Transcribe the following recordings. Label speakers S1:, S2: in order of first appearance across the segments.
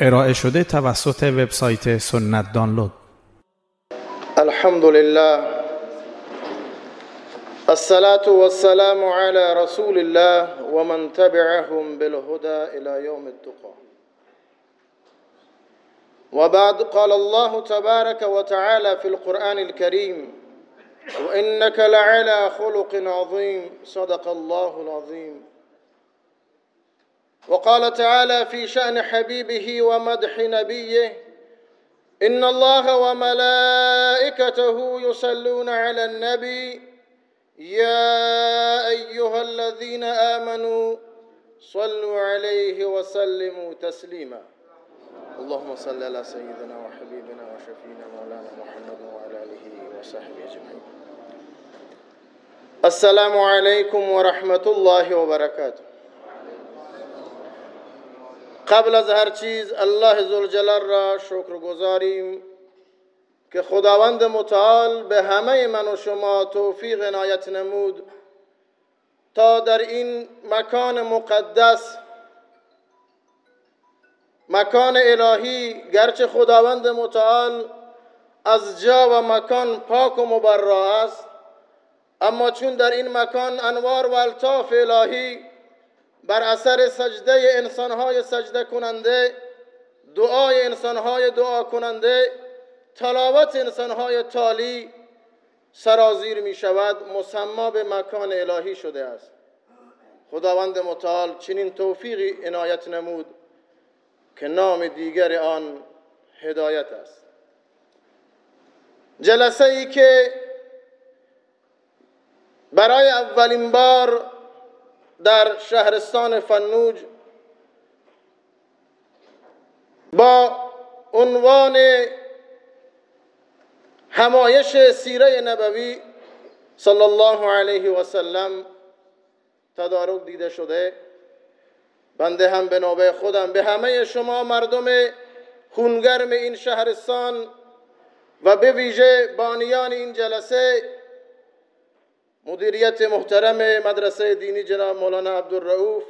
S1: ارائه شده توسط وبسایت سنت دانلود.
S2: الحمد لله الصلاة والسلام على رسول الله ومن تبعهم بالهدى إلى يوم التقى. وبعد قال الله تبارك وتعالى في القرآن الكريم وإنك لعلى خلق عظيم. صدق الله العظيم. وقال تعالى في شأن حبيبه ومدح نبيه إن الله وملائكته يصلون على النبي يا أيها الذين آمنوا صلوا عليه وسلموا تسليما. اللهم صل على سيدنا وحبيبنا وشفينا مولانا محمد وعلى آله وصحبه أجمعين. السلام عليكم ورحمة الله وبركاته. قبل از هر چیز الله زلجلال را شکر گذاریم که خداوند متعال به همه من و شما توفیق عنایت نمود تا در این مکان مقدس مکان الهی گرچه خداوند متعال از جا و مکان پاک و مبرا است اما چون در این مکان انوار و الطاف الهی بر اثر سجده انسانهای سجده کننده دعای انسانهای دعا کننده تلاوت انسانهای تالی سرازیر می شود مسما به مکان الهی شده است. خداوند متعال چنین توفیقی عنایت نمود که نام دیگر آن هدایت است. جلسه ای که برای اولین بار در شهرستان فنوج با عنوان همایش سیره نبوی صلی الله علیه و سلم تدارک دیده شده. بنده هم به نوبه خودم به همه شما مردم خونگرم این شهرستان و به ویژه بانیان این جلسه مدیریت محترم مدرسه دینی جناب مولانا عبدالرؤوف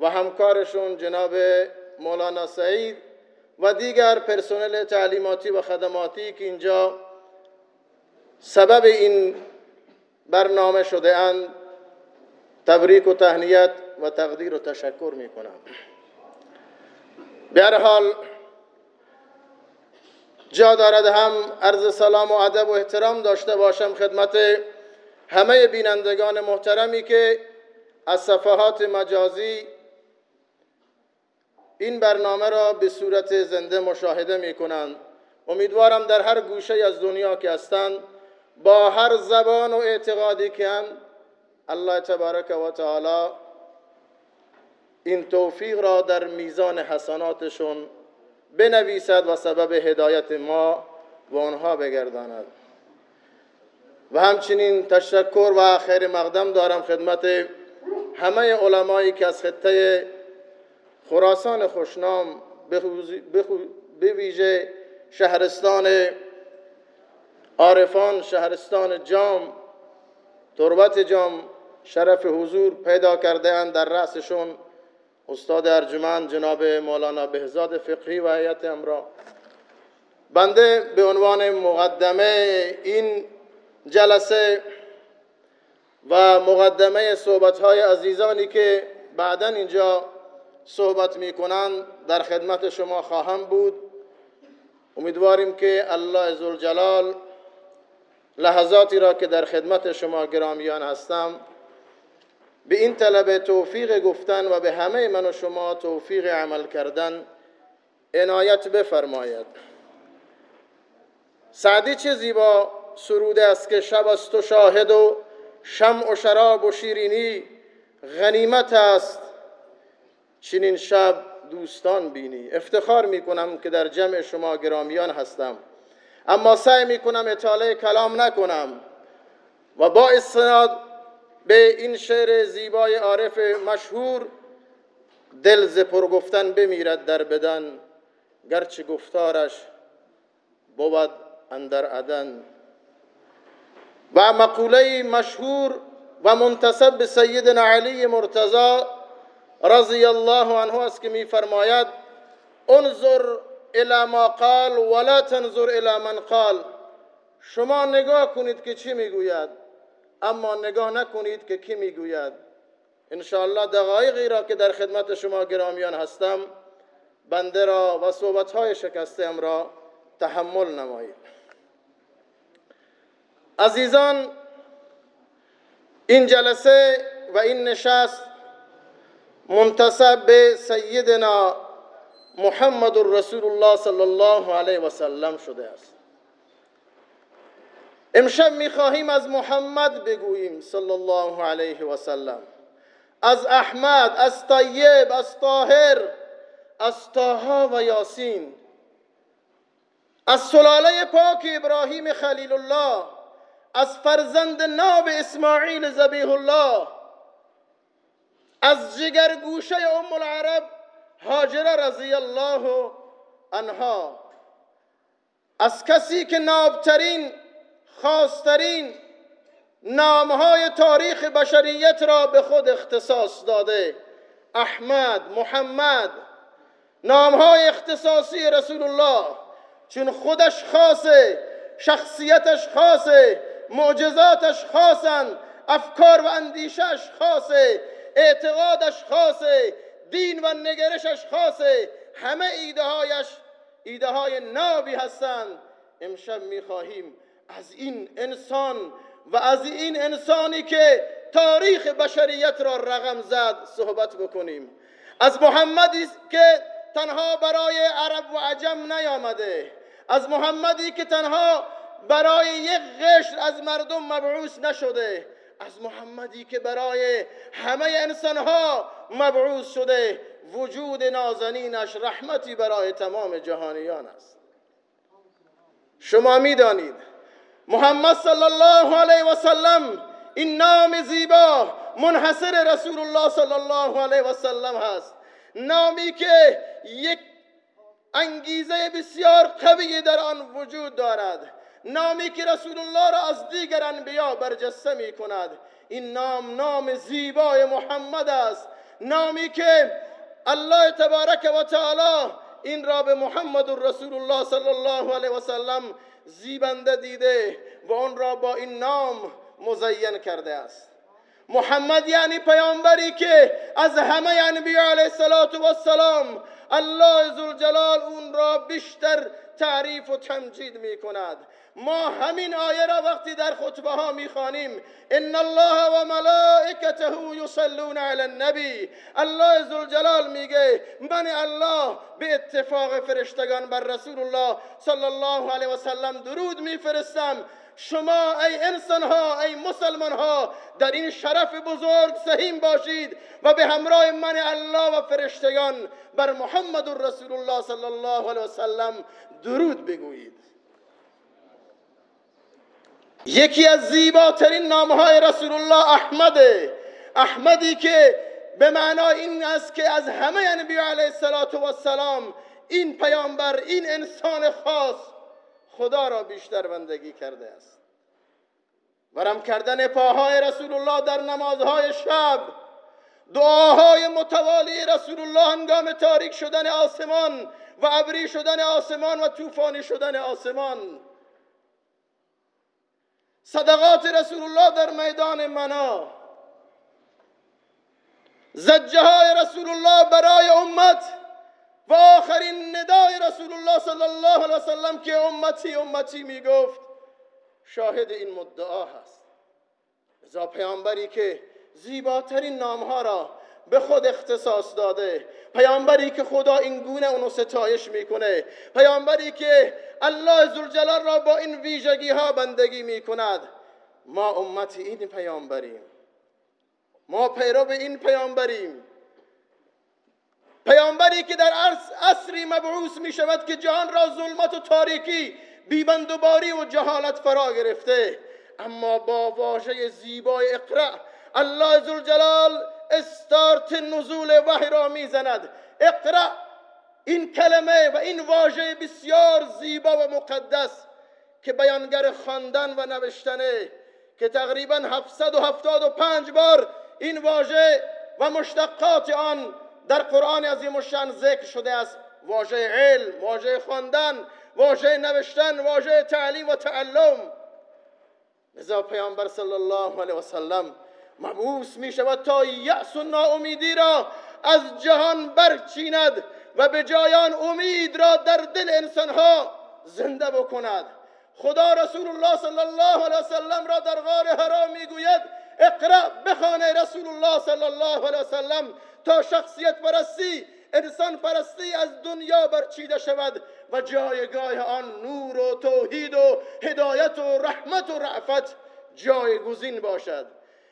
S2: و همکارشون جناب مولانا سعید و دیگر پرسنل تعلیماتی و خدماتی که اینجا سبب این برنامه شده اند تبریک و تهنیت و تقدیر و تشکر می کنم حال جا دارد هم عرض سلام و ادب و احترام داشته باشم خدمت همه بینندگان محترمی که از صفحات مجازی این برنامه را به صورت زنده مشاهده می کنند امیدوارم در هر گوشه از دنیا که هستند با هر زبان و اعتقادی که هم الله تبارک و تعالی این توفیق را در میزان حسناتشون بنویسد و سبب هدایت ما و آنها بگرداند. و همچنین تشکر و خیر مقدم دارم خدمت همه علمایی که از خطه خراسان خوشنام به ویژه شهرستان عارفان شهرستان جام تربت جام شرف حضور پیدا کرده اند در رأسشون استاد ارجمند جناب مولانا بهزاد فقهی و هیئت امرا. بنده به عنوان مقدمه این جلسه و مقدمه صحبت های عزیزانی که بعدا اینجا صحبت می کنند در خدمت شما خواهم بود. امیدواریم که الله عزوجلال لحظاتی را که در خدمت شما گرامیان هستم به این طلب توفیق گفتن و به همه من و شما توفیق عمل کردن عنایت بفرماید. سعدی چه زیبا سروده است که شب است و شاهد و شمع و شراب و شیرینی غنیمت است. چنین شب دوستان بینی. افتخار می کنم که در جمع شما گرامیان هستم. اما سعی می کنم اطاله کلام نکنم و با استناد به این شعر زیبای عارف مشهور دل ز گفتن بمیرد در بدن. گرچه گفتارش بود اندر عدن. و مقوله مشهور و منتصب به سیدنا علی مرتضی رضی الله عنه است که میفرماید انظر الى ما قال ولا تنظر الى من قال. شما نگاه کنید که چی می‌گوید اما نگاه نکنید که کی می‌گوید. انشاءالله دقایقی را که در خدمت شما گرامیان هستم بنده را و صحبتهای شکسته را تحمل نمایید. عزیزان این جلسه و این نشست منتصب به سیدنا محمد رسول الله صلی الله علیه و سلم شده است. امشب می‌خواهیم از محمد بگوییم صلی الله علیه و سلم. از احمد از طیب از طاهر از طاها و یاسین از سلاله پاک ابراهیم خلیل الله از فرزند ناب اسماعیل زبیح الله از جگر گوشه ام العرب هاجر رضی الله عنها. از کسی که نابترین خاصترین نامهای تاریخ بشریت را به خود اختصاص داده احمد محمد نامهای اختصاصی رسول الله چون خودش خاصه شخصیتش خاصه معجزاتش خاصن افکار و اندیشش خاصه اعتقادش خاصه دین و نگرشش خاصه همه ایده هایش ایده های نابی هستند امشب می‌خواهیم از این انسان و از این انسانی که تاریخ بشریت را رقم زد صحبت بکنیم. از محمدی که تنها برای عرب و عجم نیامده از محمدی که تنها برای یک قشر از مردم مبعوث نشده. از محمدی که برای همه انسانها مبعوث شده وجود نازنینش رحمتی برای تمام جهانیان است. شما می‌دانید محمد صلی الله علیه و سلم این نام زیبا منحصر رسول الله صلی الله علیه و سلم هست. نامی که یک انگیزه بسیار قوی در آن وجود دارد. نامی که رسول الله را از دیگر انبیا برجسته می کند این نام نام زیبای محمد است. نامی که الله تبارک و تعالی این را به محمد رسول الله صلی الله علیه و سلم زیبنده دیده و آن را با این نام مزین کرده است. محمد یعنی پیامبری که از همه انبیا علیه السلام الله زلجلال اون را بیشتر تعریف و تمجید می کند ما همین آیه را وقتی در خطبه ها می‌خوانیم ان الله و ملائکته یصلون علی النبی الله ذوالجلال میگه من الله به اتفاق فرشتگان بر رسول الله صلی الله علیه و سلم درود میفرستم شما ای انسان ها ای مسلمان ها در این شرف بزرگ سهیم باشید و به همراه من الله و فرشتگان بر محمد رسول الله صلی الله علیه و سلم درود بگویید. یکی از زیباترین نامهای رسول الله احمده. احمدی که به معنای این است که از همه انبیا علیه السلام این پیامبر این انسان خاص خدا را بیشتر بندگی کرده است. ورم کردن پاهای رسول الله در نمازهای شب دعاهای متوالی رسول الله هنگام تاریک شدن آسمان و ابری شدن آسمان و طوفانی شدن آسمان. صدقات رسول الله در میدان منا زجه های رسول الله برای امت و آخرین ندای رسول الله صلی الله علیه وسلم که امتی امتی می‌گفت شاهد این مدعا هست. ازا پیامبری که زیباترین نامها را به خود اختصاص داده پیامبری که خدا این گونه اونو ستایش می‌کنه پیامبری که الله زلجلال را با این ویژگی ها بندگی می‌کند. ما امت این پیامبریم. ما پیرو این پیامبریم. پیامبری که در عصری مبعوث می شود که جهان را ظلمت و تاریکی بیبندوباری و جهالت فرا گرفته. اما با واژه زیبای اقرا الله ذوالجلال استارت نزول وحی را می‌زند. اقرا این کلمه و این واژه بسیار زیبا و مقدس که بیانگر خواندن و نوشتنه که تقریبا 775 بار این واژه و مشتقات آن در قرآن عظیم الشان ذکر شده است واژه علم واژه خواندن واژه نوشتن واژه تعلیم و تعلم. لذا پیامبر صلی الله علیه و سلم مبعوث می شود تا یأس و ناامیدی را از جهان برچیند و به جایان امید را در دل انسانها زنده بکند. خدا رسول الله صلی الله علیه وسلم را در غار حرا می‌گوید اقرا بخانه رسول الله صلی الله علیه وسلم تا شخصیت پرستی انسان پرستی از دنیا برچیده شود و جایگاه آن نور و توحید و هدایت و رحمت و رعفت جایگزین باشد.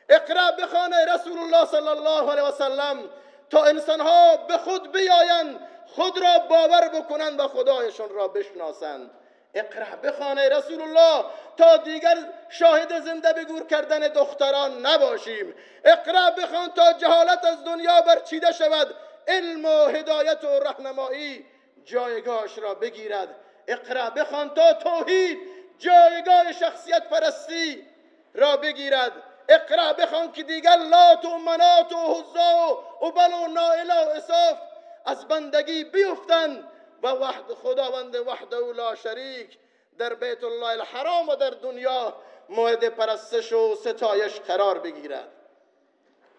S2: اقرا بخانه رسول الله صلی الله علیه وسلم تا انسانها به خود بیایند خود را باور بکنند و خدایشان را بشناسند. اقرا بخانه رسول الله تا دیگر شاهد زنده به گور کردن دختران نباشیم. اقرا بخوان تا جهالت از دنیا برچیده شود. علم و هدایت و رهنمایی جایگاهش را بگیرد. اقرا بخوان تا توحید جایگاه شخصیت پرستی را بگیرد. اقرا بخوان که دیگر لات و منات و حزا و بل و نائله و اصاف از بندگی بیفتند. و وحد خداوند وحده لا شریک در بیت الله الحرام و در دنیا مورد پرستش و ستایش قرار بگیرد.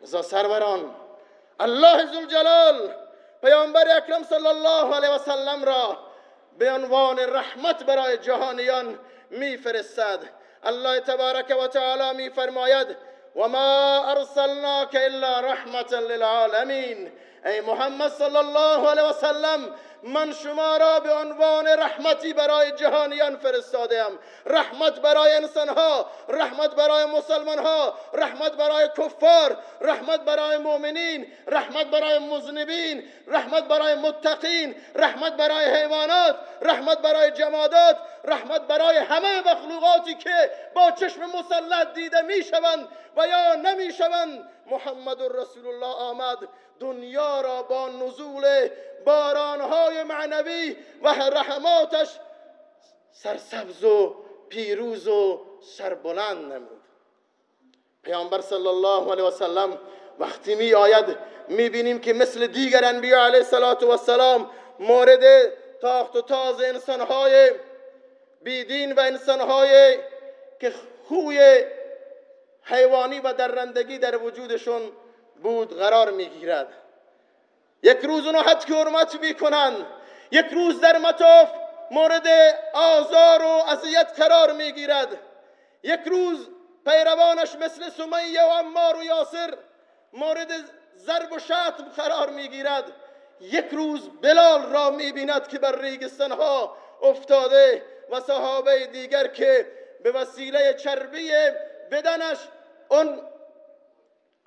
S2: لذا سروران الله زلجلال پیامبر اکرم صلی الله علیه و سلم را به عنوان رحمت برای جهانیان میفرستد. الله تبارک و تعالی میفرماید و ما ارسلناک الا رحمتا للعالمین. ای محمد صلی الله علیه و سلم من شما را به عنوان رحمتی برای جهانیان فرستادم. رحمت برای انسانها رحمت برای مسلمانها رحمت برای کفار رحمت برای مؤمنین رحمت برای مذنبین رحمت برای متقین رحمت برای حیوانات رحمت برای جمادات رحمت برای همه مخلوقاتی که با چشم مسلط دیده می‌شوند و یا نمی‌شوند. محمد رسول الله آمد دنیا را با نزول بارانهای معنوی و رحماتش سرسبز و پیروز و سربلند نمود پیامبر صلی الله علیه وسلم وقتی می آید می بینیم که مثل دیگر انبیاء علیه السلام مورد تاخت و تاز انسانهای بیدین و انسانهای که خوی حیوانی و درندگی در وجودشون بود قرار می‌گیرد. یک روز اونو حد که حرمت می‌کنن. یک روز در مطاف مورد آزار و اذیت قرار می‌گیرد. یک روز پیروانش مثل سمیه و عمار و یاسر مورد ضرب و شتم قرار می‌گیرد. یک روز بلال را می‌بیند که بر ریگستانها افتاده و صحابه دیگر که به وسیله چربی بدنش اون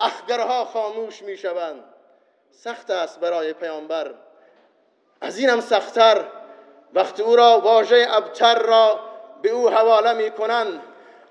S2: اخگرها خاموش می‌شوند. سخت است برای پیامبر. از اینم سختتر. وقتی او را واژه ابتر را به او حواله می‌کنند.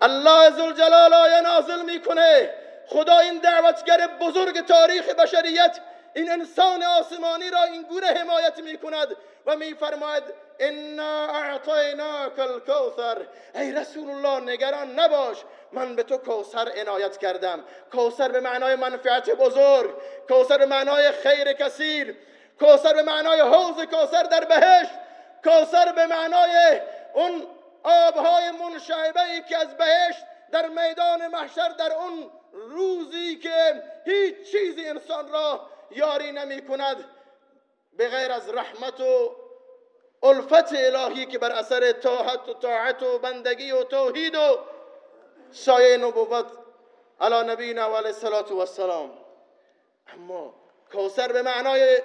S2: الله ذوالجلال آیه نازل می‌کنه. خدا این دعوتگر بزرگ تاریخ بشریت این انسان آسمانی را این گونه حمایت می کند و می فرماید انا اعطیناک الکوثر ای رسول الله نگران نباش من به تو کوثر عنایت کردم کوثر به معنای منفعت بزرگ کوثر به معنای خیر کثیر کوثر به معنای حوض کوثر در بهشت کوثر به معنای اون آبهای منشعبه ای که از بهشت در میدان محشر در اون روزی که هیچ چیزی انسان را یاری نمی کند به غیر از رحمت و الفت الهی که بر اثر طاعت و طاعت و بندگی و توحید و سایه نبوت علی نبینا و علیه و السلام. اما کوسر به معنای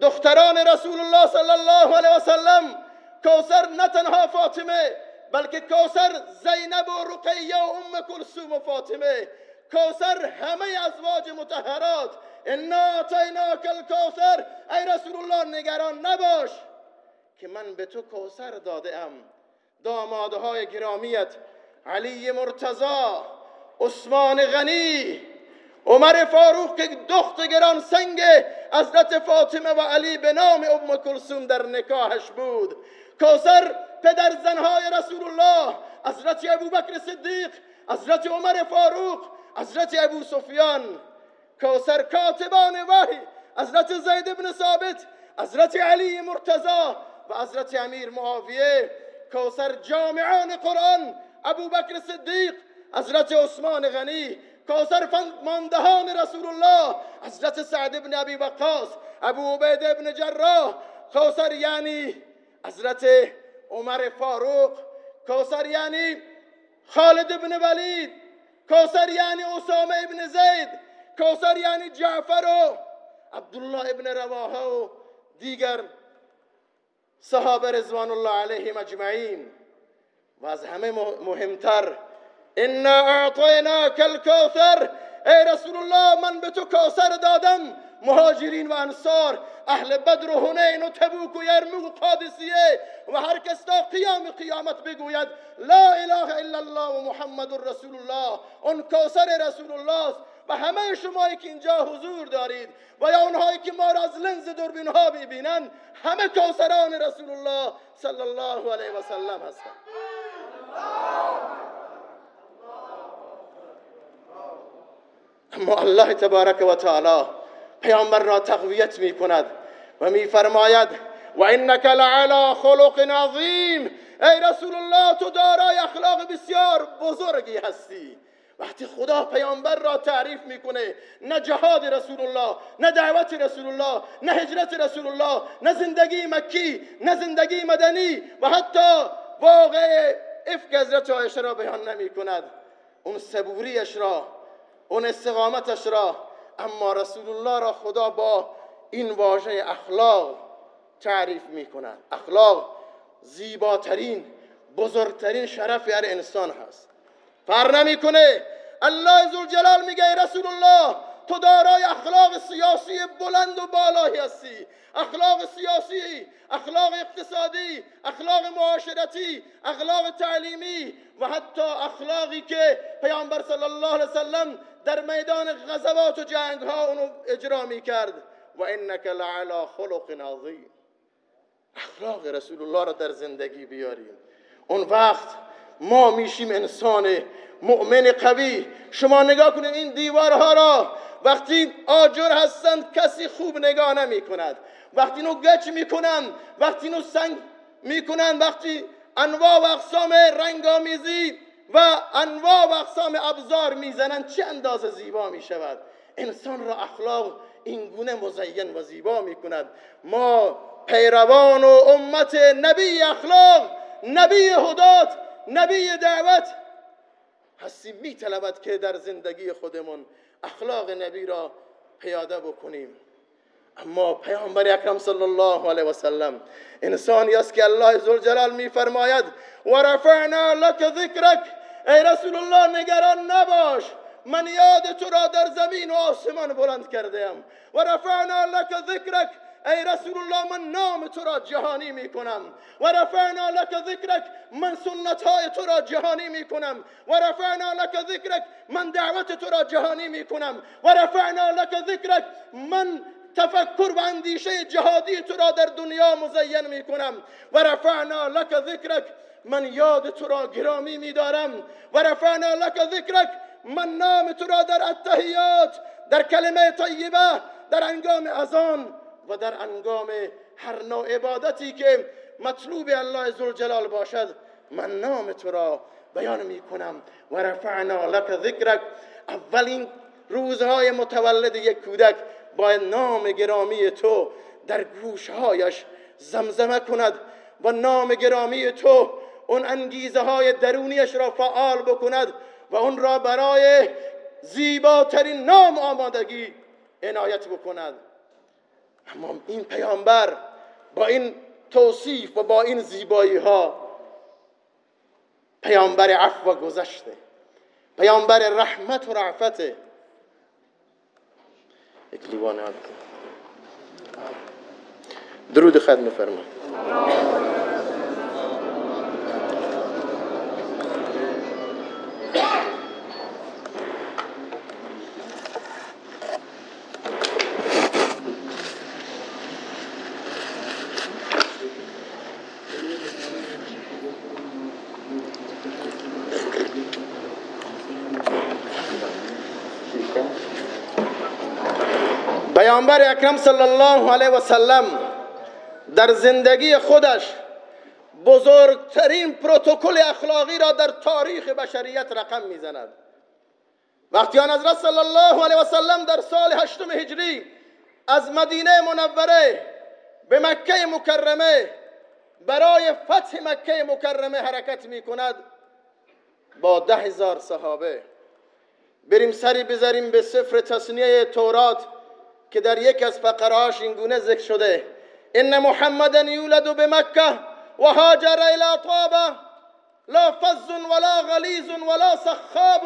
S2: دختران رسول الله صلی الله علیه و سلم کوسر نه تنها فاطمه بلکه کوسر زینب و رقیه و ام کلثوم و فاطمه. کوسر همه ازواج متحرات انا اتیناک الکوثر. ای رسول الله نگران نباش. که من به تو کوثر داده ام دامادهای گرامیت علی مرتضا عثمان غنی عمر فاروق که دخت گران سنگ حضرت فاطمه و علی به نام ام کلثوم در نکاحش بود. کوثر پدر زنهای رسول الله حضرت ابوبکر صدیق حضرت عمر فاروق حضرت ابو سفیان. کوسر کاتبان وحی حضرت زید بن ثابت حضرت علی مرتضا و حضرت امیر معاویه کوسر جامعان قرآن ابو بکر صدیق حضرت عثمان غنی کوسر ماندهان رسول الله حضرت سعد ابن ابی وقاص ابو عبید ابن جراح کوسر یعنی حضرت عمر فاروق کوسر یعنی خالد ابن ولید کوسر یعنی اسامه ابن زید کوسر یعنی جعفر و عبدالله ابن رواحه و دیگر صحابه رضوان الله علیهم اجمعین. و از همه مهمتر أنا اعطیناک الکوثر. ای رسول الله من به تو کوثر دادم. مهاجرین و انصار أهل بدر و هنین و تبوک و یرموک و قادسیه. و هر کس تا قیام قیامت بگوید لا اله الا الله و محمد رسول الله. اون کوثر رسول الله است. و همه شمایی که اینجا حضور دارید و یا اونهایی که ما را از لنز دوربین ها ببینند همه کوثران رسول الله صلی الله علیه و سلم هستند. اما الله تبارک و تعالی پیامبر را تقویت می کند و می فرماید و انک لعلا خلق عظیم. ای رسول الله تو دارای اخلاق بسیار بزرگی هستی. وقتی خدا پیامبر را تعریف می‌کنه نه جهاد رسول الله نه دعوت رسول الله نه هجرت رسول الله نه زندگی مکی نه زندگی مدنی و حتی واقع افک حضرت عایشه را بیان نمی کند اون صبوریش را اون استقامتش را. اما رسول الله را خدا با این واژه اخلاق تعریف می کند اخلاق زیباترین بزرگترین شرف هر انسان هست. فر نمی‌کنه. الله جلال میگه رسول الله تو دارای اخلاق سیاسی بلند و بالایی هستی. اخلاق سیاسی اخلاق اقتصادی اخلاق معاشرتی اخلاق تعلیمی و حتی اخلاقی که پیامبر صلی الله علیه وسلم در میدان غزوات و جنگ ها اونو اجرا می کرد و انک لعلا خلق عظیم. اخلاق رسول الله را در زندگی بیاریم. اون وقت ما میشیم انسان مؤمن قوی. شما نگاه کنید این دیوارها را وقتی آجر هستند کسی خوب نگاه نمی کند وقتی نو گچ می‌کنند وقتی نو سنگ می‌کنند وقتی انواع و اقسام رنگامیزی و انواع و اقسام ابزار می‌زنند چه اندازه زیبا می‌شود؟ انسان را اخلاق این گونه مزین و زیبا می‌کند. ما پیروان و امت نبی اخلاق نبی هدات نبی دعوت. هستیم میطلبد که در زندگی خودمون اخلاق نبی را پیاده بکنیم. اما پیامبر اکرم صلی الله علیه و سلم انسانی است که الله ذوالجلال میفرماید و رفعنا لك ذکرک. ای رسول الله نگران نباش من یاد تو را در زمین و آسمان بلند کردم. و رفعنا لك ذکرک. ای رسول الله من نام تو را جهانی می کنم و رفعنا لك ذکرک من سنت های تو را جهانی می کنم و رفعنا لك ذکرک من دعوت تو را جهانی می کنم و رفعنا لك ذکرک من تفکر و اندیشه جهادی تو را در دنیا مزین می کنم و رفعنا لك ذکرک من یاد تو را گرامی می دارم و رفعنا لك ذکرک من نام تو را در التحیات در کلمه طیبه در انگام اذان و در انگام هر نوع عبادتی که مطلوب الله ذوالجلال باشد من نام تو را بیان می کنم و رفعنا لك ذکرک. اولین روزهای متولد یک کودک باید نام گرامی تو در گوشهایش زمزمه کند و نام گرامی تو اون انگیزه های درونیش را فعال بکند و اون را برای زیباترین نام آمادگی عنایت بکند. اما این پیامبر با این توصیف و با این زیبایی ها پیامبر عفو و گذشته. پیامبر رحمت و رعفته. یک لیوان درود خدمه فرمان پیامبر اکرم صلی الله علیه و سلم در زندگی خودش بزرگترین پروتکل اخلاقی را در تاریخ بشریت رقم می‌زند. وقتی آن حضرت صلی الله علیه و سلم در سال هشتم هجری از مدینه منوره به مکه مکرمه برای فتح مکه مکرمه حرکت می کند با ده هزار صحابه. بریم سری بذاریم به سفر تصنیه تورات. که در یک از فقراش این گونه ذکر شده ان محمدا یولد به مکه و هاجر الى طابه لا فز ولا غلیظ ولا سخاب.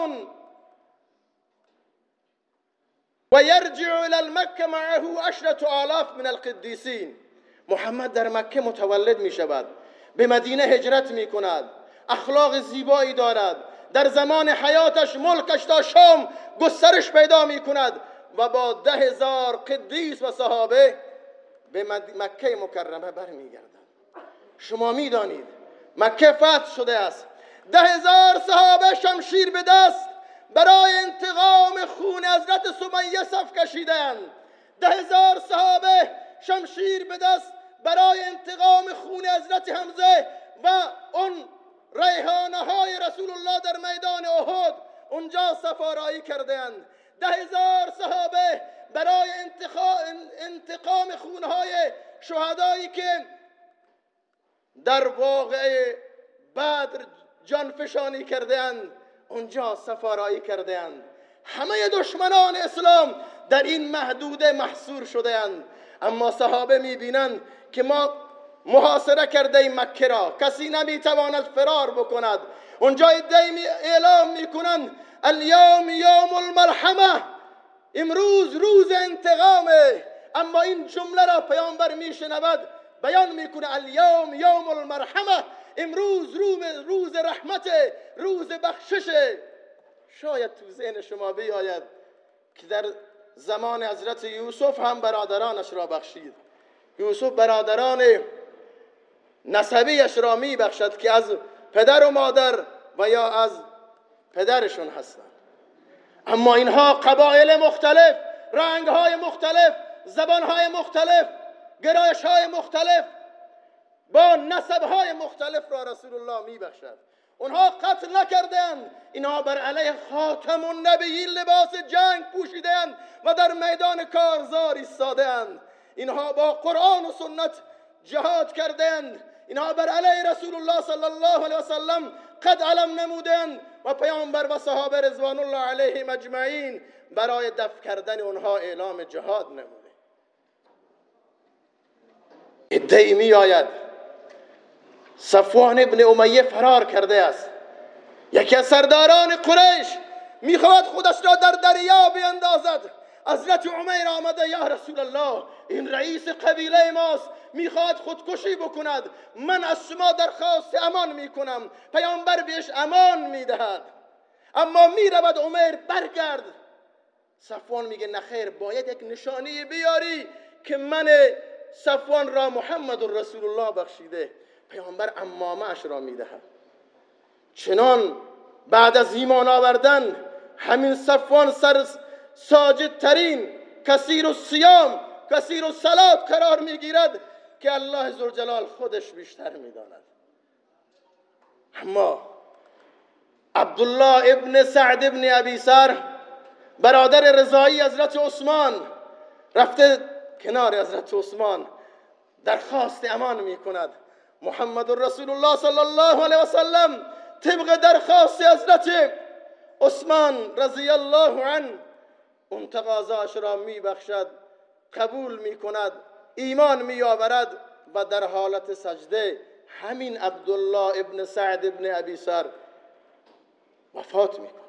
S2: و یرجع الى المکه معه عشرة آلاف من القدیسین. محمد در مکه متولد می شود به مدینه هجرت می کند اخلاق زیبایی دارد در زمان حیاتش ملکش تا شام گسترش پیدا می کند و با ده هزار قدیس و صحابه به مکه مکرمه برمیگردد شما می‌دانید مکه فتح شده است. ده هزار صحابه شمشیر به دست برای انتقام خون حضرت سمیه صف کشیدند. ده هزار صحابه شمشیر به دست برای انتقام خون حضرت حمزه و اون ریحانه های رسول الله در میدان احد. اونجا سفارایی کردند ده هزار صحابه برای انتقام خونهای شهدایی که در واقع بدر جانفشانی کردند اونجا سفارایی کردند همه دشمنان اسلام در این محدوده محصور شدهاند. اما صحابه می‌بینند که ما محاصره کرده مکه را. کسی نمی‌تواند فرار بکند. اونجا ادعی اعلام می‌کنند الیوم یوم المرحمه امروز روز انتقامه. اما این جمله را پیامبر میشنود بیان می‌کنه الیوم یوم المرحمه امروز روز رحمت روز بخششه. شاید تو ذهن شما بیاید که در زمان حضرت یوسف هم برادرانش را بخشید. یوسف برادران نسبیش را می بخشد که از پدر و مادر و یا از پدرشون هستند اما اینها قبایل مختلف رنگهای مختلف زبانهای مختلف گرایشهای مختلف با نسبهای مختلف را رسول الله می بخشد اونها قتل نکردند اینها بر علیه خاتم النبیین لباس جنگ پوشیدند و در میدان کارزار ایستادند اینها با قرآن و سنت جهاد کردند اینها بر علیه رسول الله صلی الله علیه وسلم قد علم نمودند و پیامبر و صحابه رضوان الله علیه مجمعین برای دفع کردن اونها اعلام جهاد نموده. ادعی می آید صفوان ابن امیه فرار کرده است. یکی از سرداران قریش می‌خواهد خودش را در دریا بیندازد. حضرت عمر آمده یا رسول الله این رئیس قبیله ماست می‌خواد خودکشی بکند من از شما درخواست امان می‌کنم پیامبر بهش امان می‌دهد. اما می‌رود عمر برگرد. صفوان میگه نخیر باید یک نشانی بیاری که من صفوان را محمد رسول الله بخشیده پیامبر امامه اش را می‌دهد. چنان بعد از ایمان آوردن همین صفوان سر ساجد ترین کثیر و سیام کثیر و سلات قرار می‌گیرد که الله زلجلال خودش بیشتر می‌داند. اما عبدالله ابن سعد ابن ابی سر برادر رضایی حضرت عثمان رفته کنار حضرت عثمان درخواست امان می کند محمد رسول الله صلی الله علیه وسلم طبق درخواست حضرت عثمان رضی الله عنه اون تقاضاش را می بخشد قبول می کند ایمان می آورد و در حالت سجده همین عبدالله ابن سعد ابن ابی سر وفات می کند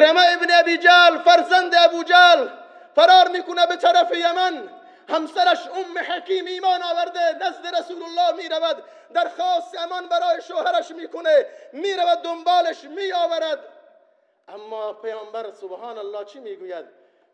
S2: ابن ابی جال فرزند ابو جال فرار می‌کنه به طرف یمن. همسرش ام حکیم ایمان آورده نزد رسول الله می رود درخواست امان برای شوهرش می‌کنه می رود دنبالش می آورد اما پیامبر سبحان الله چی می‌گوید؟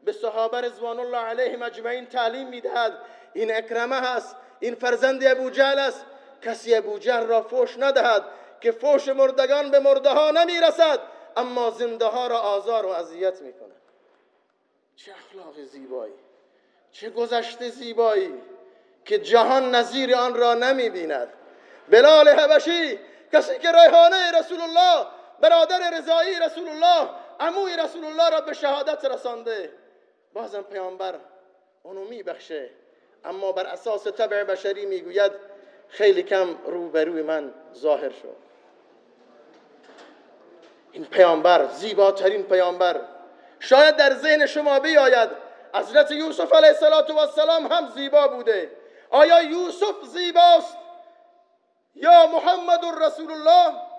S2: به صحابه رضوان الله علیهم اجمعین تعلیم می‌دهد. این اکرمه هست این فرزند ابو جهل است. کسی ابو جهل را فوش ندهد که فوش مردگان به مرده ها نمی‌رسد اما زنده ها را آزار و اذیت می‌کند. چه اخلاق زیبایی چه گذشته زیبایی که جهان نظیر آن را نمی بیند بلال حبشی کسی که ریحانه رسول الله برادر رضایی رسول الله عموی رسول الله را به شهادت رسانده. بازم پیامبر اونو میبخشه اما بر اساس طبع بشری می‌گوید خیلی کم روبروی من ظاهر شد. این پیامبر زیباترین پیامبر شاید در ذهن شما بیاید حضرت یوسف علیه السلام هم زیبا بوده. آیا یوسف زیباست یا محمد رسول الله؟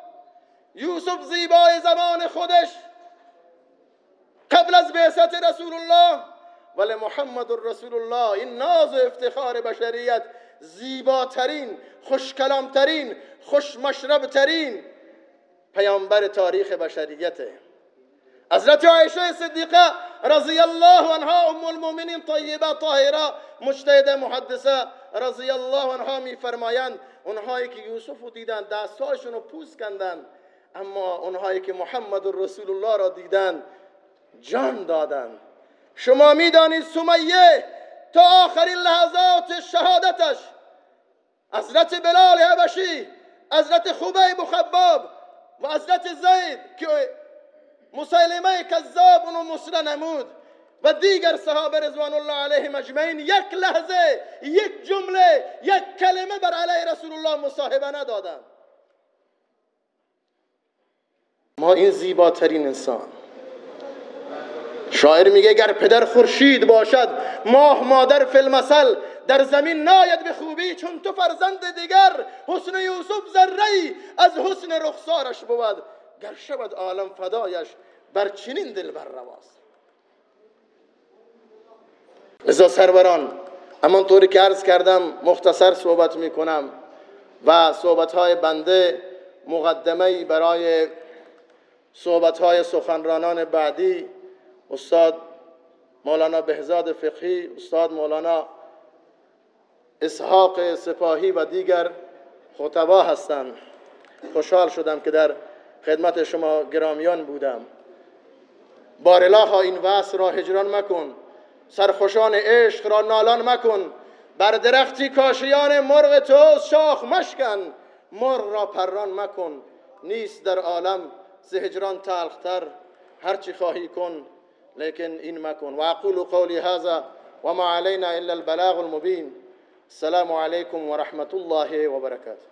S2: یوسف زیبای زمان خودش قبل از بعثت رسول الله ولی محمد رسول الله این ناز و افتخار بشریت زیباترین خوشکلامترین خوشمشربترین پیامبر تاریخ بشریته. حضرت عایشه صدیقه رضی الله عنها ام المؤمنین طیبه طاهره مجتهد محدثه رضی الله عنها میفرمایند اونهایی که یوسف رو دیدن دستهاشون رو پوست کندن اما اونهایی که محمد رسول الله را دیدن جان دادن. شما می‌دانید سمیه تا آخرین لحظات شهادتش. حضرت بلال حبشی حضرت خبیب و خباب و حضرت زید که مسلمه کذاب اونو مصر نمود و دیگر صحابه رضوان الله علیهم اجمعین یک لحظه یک جمله یک کلمه بر علیه رسول الله مصاحبه ندادند. ما این زیباترین انسان. شاعر میگه اگر پدر خورشید باشد ماه مادر فی در زمین ناید به خوبی چون تو فرزند دیگر حسن یوسف ذره از حسن رخسارش بود. گر شود عالم فدایش بر چنین دل بر رواست. لذا سروران طوری که عرض کردم مختصر صحبت می‌کنم و صحبت های بنده مقدمه برای صحبت های سخنرانان بعدی استاد مولانا بهزاد فقهی استاد مولانا اسحاق سپاهی و دیگر خطبا هستند. خوشحال شدم که در خدمت شما گرامیان بودم. بارلاها این وصل را هجران مکن. سرخوشان عشق را نالان مکن. بر درختی کاشیان مرغ تو شاخ مشکن. مرغ را پران مکن. نیست در عالم سهجران تالختر هرچی خواهی کن لكن إن مكن وأقول قولي هذا وما علينا إلا البلاغ المبين السلام عليكم ورحمة الله وبركاته